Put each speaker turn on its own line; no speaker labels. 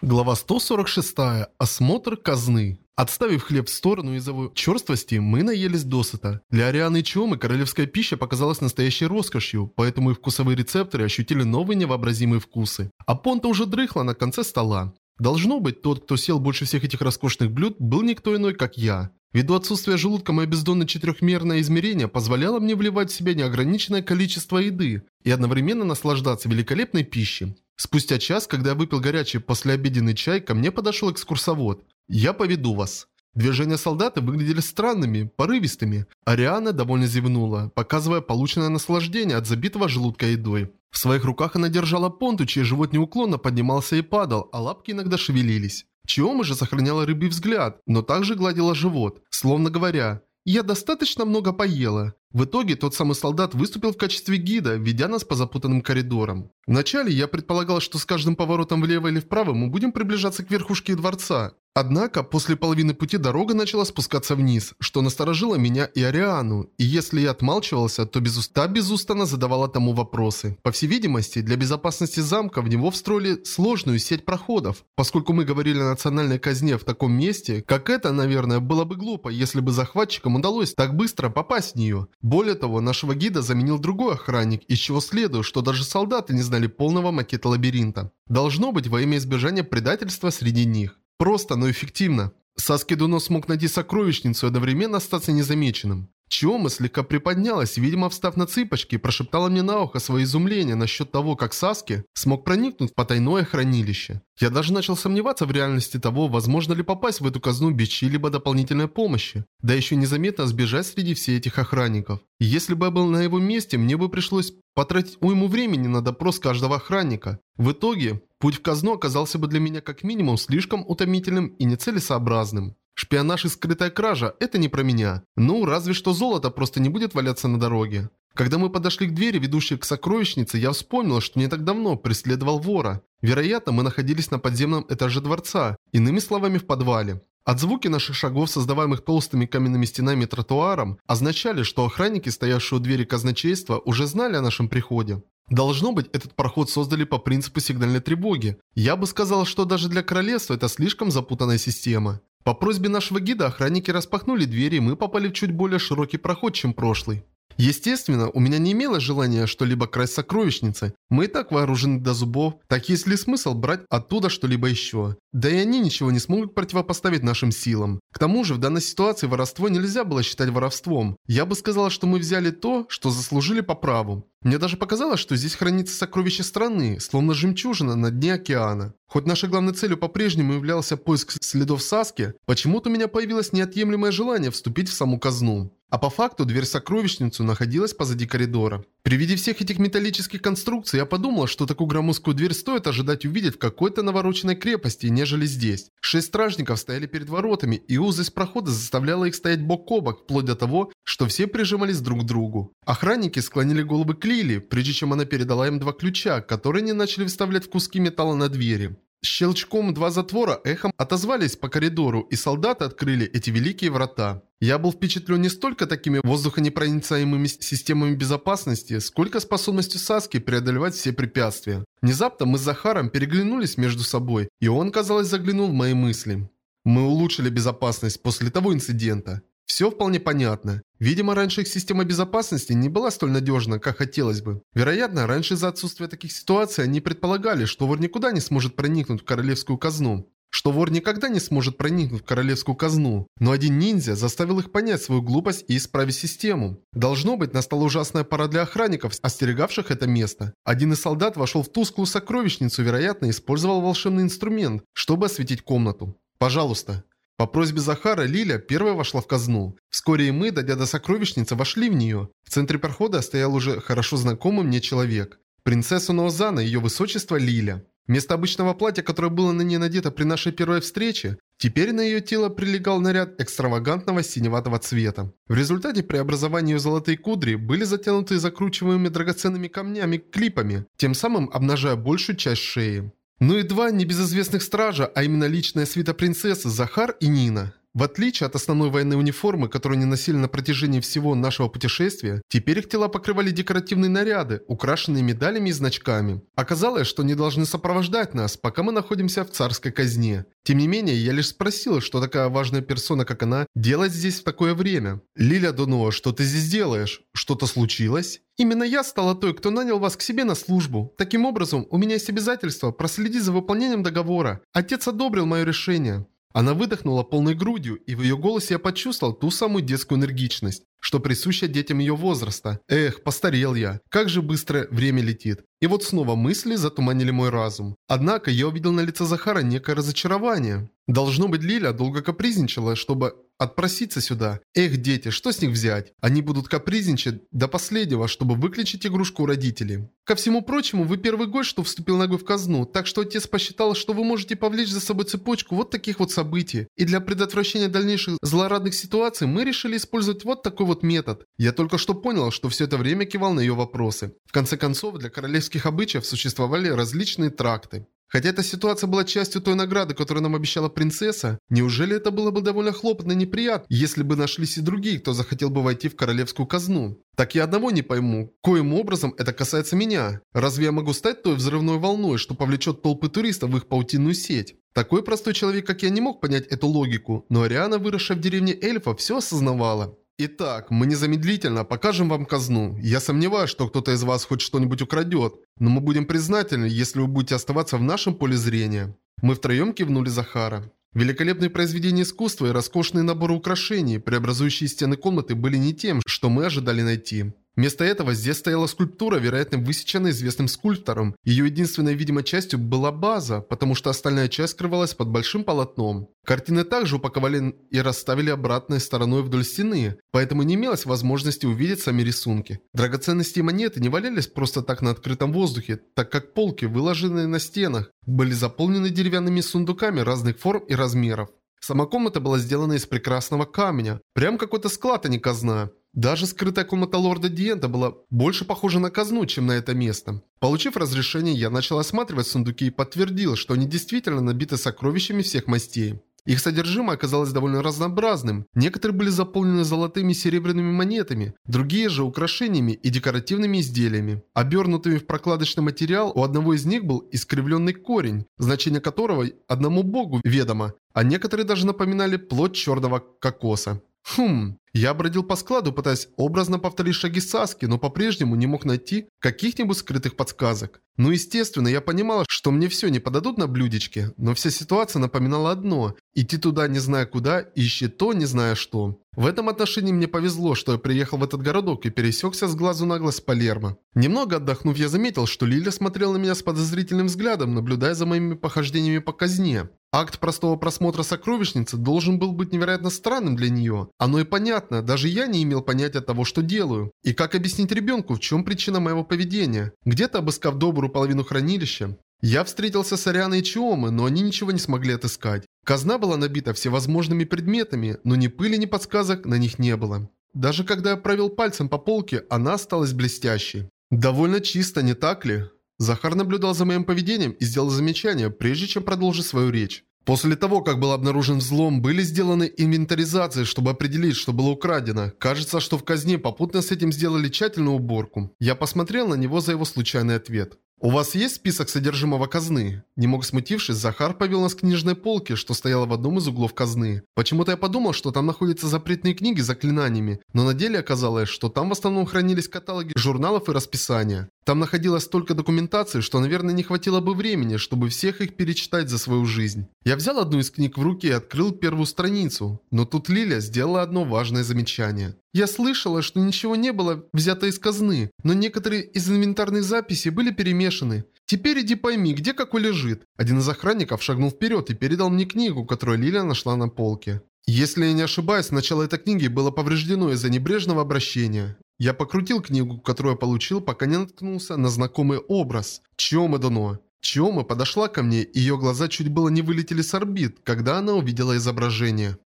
Глава 146. Осмотр казны. Отставив хлеб в сторону из-за его черствости, мы наелись досыта. Для Арианы и Чиомы королевская пища показалась настоящей роскошью, поэтому и вкусовые рецепторы ощутили новые невообразимые вкусы. А Понта уже дрыхла на конце стола. Должно быть, тот, кто сел больше всех этих роскошных блюд, был никто иной, как я. Ввиду отсутствия желудка мое бездонное четырехмерное измерение позволяло мне вливать в себя неограниченное количество еды и одновременно наслаждаться великолепной пищей. Спустя час, когда я выпил горячий послеобеденный чай, ко мне подошел экскурсовод. «Я поведу вас». Движения солдата выглядели странными, порывистыми. Ариана довольно зевнула, показывая полученное наслаждение от забитого желудка едой. В своих руках она держала понту, чей живот неуклонно поднимался и падал, а лапки иногда шевелились. Чиома же сохраняла рыбий взгляд, но также гладила живот, словно говоря «Я достаточно много поела». В итоге тот самый солдат выступил в качестве гида, ведя нас по запутанным коридорам. Вначале я предполагал, что с каждым поворотом влево или вправо мы будем приближаться к верхушке дворца. Однако, после половины пути дорога начала спускаться вниз, что насторожило меня и Ариану, и если я отмалчивался, то без уста безустанно задавала тому вопросы. По всей видимости, для безопасности замка в него встроили сложную сеть проходов. Поскольку мы говорили о национальной казне в таком месте, как это, наверное, было бы глупо, если бы захватчикам удалось так быстро попасть в нее. Более того, нашего гида заменил другой охранник, из чего следует, что даже солдаты не знали полного макета лабиринта. Должно быть во имя избежания предательства среди них. Просто, но эффективно. Саски Дуно смог найти сокровищницу и одновременно остаться незамеченным. Чиома слегка приподнялась, видимо, встав на цыпочки, прошептала мне на ухо свое изумление насчет того, как Саски смог проникнуть в потайное хранилище. Я даже начал сомневаться в реальности того, возможно ли попасть в эту казну без чьей-либо дополнительной помощи, да еще незаметно сбежать среди всех этих охранников. И если бы я был на его месте, мне бы пришлось потратить уйму времени на допрос каждого охранника. В итоге, путь в казну оказался бы для меня как минимум слишком утомительным и нецелесообразным. Шпионаж и скрытая кража – это не про меня. Ну, разве что золото просто не будет валяться на дороге. Когда мы подошли к двери, ведущей к сокровищнице, я вспомнил, что не так давно преследовал вора. Вероятно, мы находились на подземном этаже дворца, иными словами, в подвале. От звуки наших шагов, создаваемых толстыми каменными стенами и тротуаром, означали, что охранники, стоявшие у двери казначейства, уже знали о нашем приходе. Должно быть, этот проход создали по принципу сигнальной тревоги. Я бы сказал, что даже для королевства это слишком запутанная система. По просьбе нашего гида охранники распахнули двери, и мы попали в чуть более широкий проход, чем прошлый. Естественно, у меня не имело желания что-либо красть сокровищницы. Мы и так вооружены до зубов, так есть ли смысл брать оттуда что-либо еще? Да и они ничего не смогут противопоставить нашим силам. К тому же, в данной ситуации воровство нельзя было считать воровством. Я бы сказала, что мы взяли то, что заслужили по праву. Мне даже показалось, что здесь хранится сокровище страны, словно жемчужина на дне океана. Хоть нашей главной целью по-прежнему являлся поиск следов Саски, почему-то у меня появилось неотъемлемое желание вступить в саму казну. А по факту дверь сокровищницу находилась позади коридора. При виде всех этих металлических конструкций я подумал, что такую громоздкую дверь стоит ожидать увидеть в какой-то навороченной крепости, нежели здесь. Шесть стражников стояли перед воротами, и узость прохода заставляла их стоять бок о бок, вплоть до того, что все прижимались друг к другу. Охранники склонили головы к Лили, прежде чем она передала им два ключа, которые они начали вставлять в куски металла на двери. Щелчком два затвора эхом отозвались по коридору, и солдаты открыли эти великие врата. Я был впечатлен не столько такими воздухонепроницаемыми системами безопасности, сколько способностью Саски преодолевать все препятствия. Внезапно мы с Захаром переглянулись между собой, и он, казалось, заглянул в мои мысли. Мы улучшили безопасность после того инцидента. Все вполне понятно. Видимо, раньше их система безопасности не была столь надежна, как хотелось бы. Вероятно, раньше из-за отсутствия таких ситуаций они предполагали, что вор никуда не сможет проникнуть в королевскую казну. Что вор никогда не сможет проникнуть в королевскую казну. Но один ниндзя заставил их понять свою глупость и исправить систему. Должно быть, настала ужасная пора для охранников, остерегавших это место. Один из солдат вошел в тусклую сокровищницу, вероятно, использовал волшебный инструмент, чтобы осветить комнату. «Пожалуйста». По просьбе Захара Лиля первая вошла в казну. Вскоре и мы, дойдя до сокровищницы, вошли в нее. В центре прохода стоял уже хорошо знакомый мне человек. Принцесса Ноозана, ее высочество Лиля. Вместо обычного платья, которое было на ней надето при нашей первой встрече, теперь на ее тело прилегал наряд экстравагантного синеватого цвета. В результате преобразования ее золотые кудри были затянуты закручиваемыми драгоценными камнями клипами, тем самым обнажая большую часть шеи. Ну и два небезызвестных стража, а именно личная свита принцессы Захар и Нина. В отличие от основной военной униформы, которую они носили на протяжении всего нашего путешествия, теперь их тела покрывали декоративные наряды, украшенные медалями и значками. Оказалось, что они должны сопровождать нас, пока мы находимся в царской казне. Тем не менее, я лишь спросил, что такая важная персона, как она, делает здесь в такое время. «Лиля Донуа, что ты здесь делаешь? Что-то случилось?» Именно я стала той, кто нанял вас к себе на службу. Таким образом, у меня есть обязательство проследить за выполнением договора. Отец одобрил мое решение. Она выдохнула полной грудью, и в ее голосе я почувствовал ту самую детскую энергичность, что присуща детям ее возраста. Эх, постарел я. Как же быстро время летит. И вот снова мысли затуманили мой разум. Однако я увидел на лице Захара некое разочарование. Должно быть, Лиля долго капризничала, чтобы отпроситься сюда. Эх, дети, что с них взять? Они будут капризничать до последнего, чтобы выключить игрушку у родителей. Ко всему прочему, вы первый гость, что вступил ногой в казну, так что отец посчитал, что вы можете повлечь за собой цепочку вот таких вот событий. И для предотвращения дальнейших злорадных ситуаций мы решили использовать вот такой вот метод. Я только что понял, что все это время кивал на ее вопросы. В конце концов, для королевских обычаев существовали различные тракты. Хотя эта ситуация была частью той награды, которую нам обещала принцесса, неужели это было бы довольно хлопотно и неприятно, если бы нашлись и другие, кто захотел бы войти в королевскую казну? Так я одного не пойму, коим образом это касается меня. Разве я могу стать той взрывной волной, что повлечет толпы туристов в их паутинную сеть? Такой простой человек, как я, не мог понять эту логику, но Ариана, выросшая в деревне эльфа, все осознавала. Итак, мы незамедлительно покажем вам казну. Я сомневаюсь, что кто-то из вас хоть что-нибудь украдет, но мы будем признательны, если вы будете оставаться в нашем поле зрения. Мы втроем кивнули Захара. Великолепные произведения искусства и роскошные наборы украшений, преобразующие стены комнаты, были не тем, что мы ожидали найти. Вместо этого здесь стояла скульптура, вероятно высеченная известным скульптором. Ее единственной видимой частью была база, потому что остальная часть скрывалась под большим полотном. Картины также упаковали и расставили обратной стороной вдоль стены, поэтому не имелось возможности увидеть сами рисунки. Драгоценности и монеты не валялись просто так на открытом воздухе, так как полки, выложенные на стенах, были заполнены деревянными сундуками разных форм и размеров. Сама комната была сделана из прекрасного камня, прям какой-то склад, а не казна. Даже скрытая комната лорда Диента была больше похожа на казну, чем на это место. Получив разрешение, я начал осматривать сундуки и подтвердил, что они действительно набиты сокровищами всех мастей. Их содержимое оказалось довольно разнообразным. Некоторые были заполнены золотыми и серебряными монетами, другие же украшениями и декоративными изделиями. Обернутыми в прокладочный материал у одного из них был искривленный корень, значение которого одному богу ведомо, а некоторые даже напоминали плоть черного кокоса. Хм, я бродил по складу, пытаясь образно повторить шаги Саски, но по-прежнему не мог найти каких-нибудь скрытых подсказок. Ну естественно, я понимал, что мне все не подадут на блюдечке, но вся ситуация напоминала одно – идти туда не зная куда, ищи то не зная что. В этом отношении мне повезло, что я приехал в этот городок и пересекся с глазу на глаз Палермо. Немного отдохнув, я заметил, что Лиля смотрела на меня с подозрительным взглядом, наблюдая за моими похождениями по казне. Акт простого просмотра сокровищницы должен был быть невероятно странным для нее. Оно и понятно, даже я не имел понятия того, что делаю. И как объяснить ребенку, в чем причина моего поведения? Где-то обыскав добрую половину хранилища, я встретился с Арианой и Чиомы, но они ничего не смогли отыскать. Казна была набита всевозможными предметами, но ни пыли, ни подсказок на них не было. Даже когда я провел пальцем по полке, она осталась блестящей. Довольно чисто, не так ли? Захар наблюдал за моим поведением и сделал замечание, прежде чем продолжить свою речь. После того, как был обнаружен взлом, были сделаны инвентаризации, чтобы определить, что было украдено. Кажется, что в казне попутно с этим сделали тщательную уборку. Я посмотрел на него за его случайный ответ. «У вас есть список содержимого казны?» Немного смутившись, Захар повел нас к книжной полке, что стояла в одном из углов казны. Почему-то я подумал, что там находятся запретные книги с заклинаниями, но на деле оказалось, что там в основном хранились каталоги журналов и расписания. Там находилось столько документации, что, наверное, не хватило бы времени, чтобы всех их перечитать за свою жизнь. Я взял одну из книг в руки и открыл первую страницу, но тут Лиля сделала одно важное замечание. Я слышала, что ничего не было взято из казны, но некоторые из инвентарных записей были перемешаны. Теперь иди пойми, где какой лежит. Один из охранников шагнул вперед и передал мне книгу, которую Лилия нашла на полке. Если я не ошибаюсь, начало этой книги было повреждено из-за небрежного обращения. Я покрутил книгу, которую я получил, пока не наткнулся на знакомый образ. Чиома Дано. Чиома подошла ко мне, и ее глаза чуть было не вылетели с орбит, когда она увидела изображение.